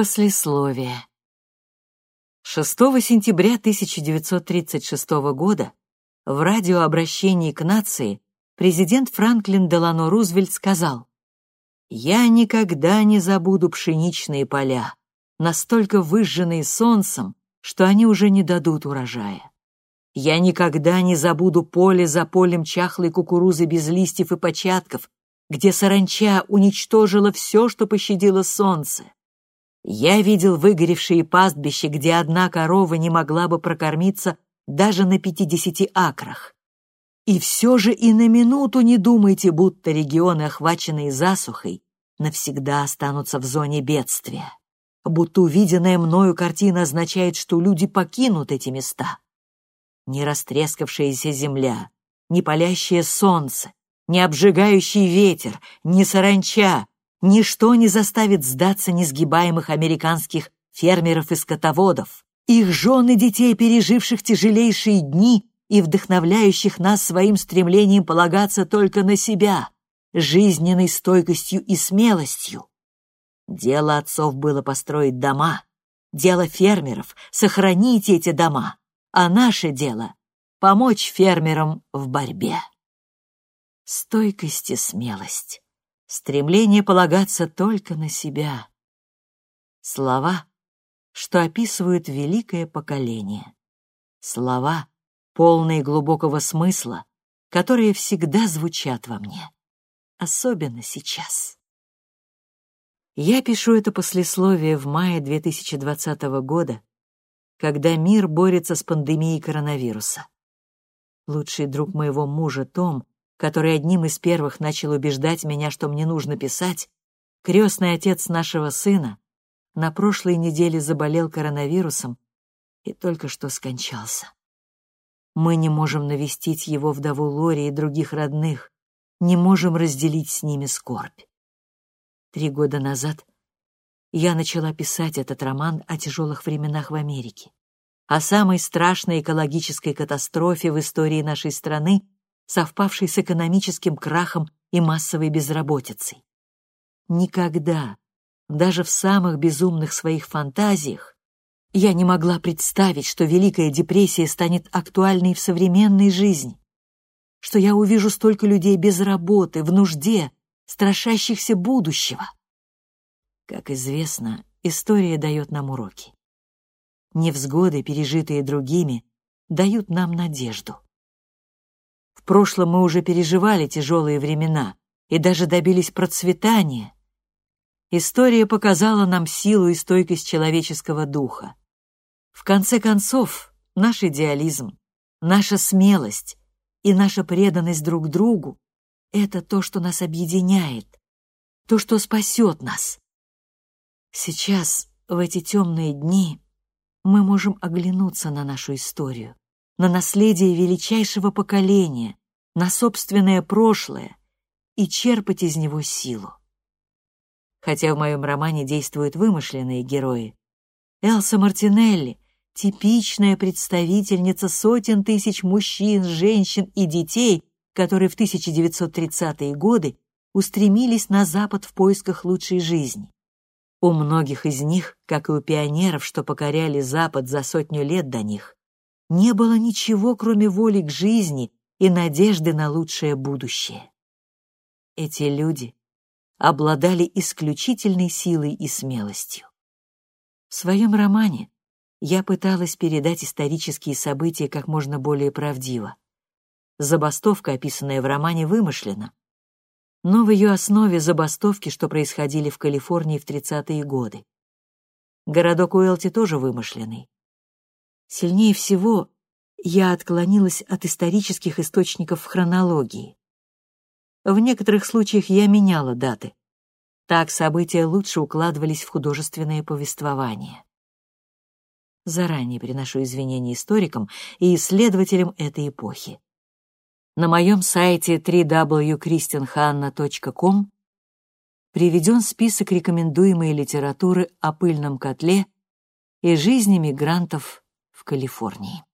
Послесловие. 6 сентября 1936 года в радиообращении к нации президент Франклин Делано Рузвельт сказал «Я никогда не забуду пшеничные поля, настолько выжженные солнцем, что они уже не дадут урожая. Я никогда не забуду поле за полем чахлой кукурузы без листьев и початков, где саранча уничтожила все, что пощадило солнце. Я видел выгоревшие пастбища, где одна корова не могла бы прокормиться даже на пятидесяти акрах. И все же и на минуту не думайте, будто регионы, охваченные засухой, навсегда останутся в зоне бедствия. Будто увиденная мною картина означает, что люди покинут эти места. Не растрескавшаяся земля, не палящее солнце, не обжигающий ветер, не саранча, Ничто не заставит сдаться несгибаемых американских фермеров и скотоводов, их жен и детей, переживших тяжелейшие дни и вдохновляющих нас своим стремлением полагаться только на себя, жизненной стойкостью и смелостью. Дело отцов было построить дома, дело фермеров — сохранить эти дома, а наше дело — помочь фермерам в борьбе. Стойкость и смелость стремление полагаться только на себя. Слова, что описывают великое поколение. Слова, полные глубокого смысла, которые всегда звучат во мне, особенно сейчас. Я пишу это послесловие в мае 2020 года, когда мир борется с пандемией коронавируса. Лучший друг моего мужа Том который одним из первых начал убеждать меня, что мне нужно писать, крестный отец нашего сына, на прошлой неделе заболел коронавирусом и только что скончался. Мы не можем навестить его вдову Лори и других родных, не можем разделить с ними скорбь. Три года назад я начала писать этот роман о тяжелых временах в Америке, о самой страшной экологической катастрофе в истории нашей страны совпавший с экономическим крахом и массовой безработицей. Никогда, даже в самых безумных своих фантазиях, я не могла представить, что Великая депрессия станет актуальной в современной жизни, что я увижу столько людей без работы, в нужде, страшащихся будущего. Как известно, история дает нам уроки. Невзгоды, пережитые другими, дают нам надежду. Прошлом мы уже переживали тяжелые времена и даже добились процветания. История показала нам силу и стойкость человеческого духа. В конце концов, наш идеализм, наша смелость и наша преданность друг другу — это то, что нас объединяет, то, что спасет нас. Сейчас, в эти темные дни, мы можем оглянуться на нашу историю на наследие величайшего поколения, на собственное прошлое и черпать из него силу. Хотя в моем романе действуют вымышленные герои, Элса Мартинелли — типичная представительница сотен тысяч мужчин, женщин и детей, которые в 1930-е годы устремились на Запад в поисках лучшей жизни. У многих из них, как и у пионеров, что покоряли Запад за сотню лет до них, не было ничего, кроме воли к жизни и надежды на лучшее будущее. Эти люди обладали исключительной силой и смелостью. В своем романе я пыталась передать исторические события как можно более правдиво. Забастовка, описанная в романе, вымышлена. Но в ее основе забастовки, что происходили в Калифорнии в 30-е годы. Городок Уэлти тоже вымышленный. Сильнее всего я отклонилась от исторических источников хронологии. В некоторых случаях я меняла даты. Так события лучше укладывались в художественное повествование. Заранее приношу извинения историкам и исследователям этой эпохи. На моем сайте www.christianhanna.com приведен список рекомендуемой литературы о пыльном котле и жизни мигрантов в Калифорнии.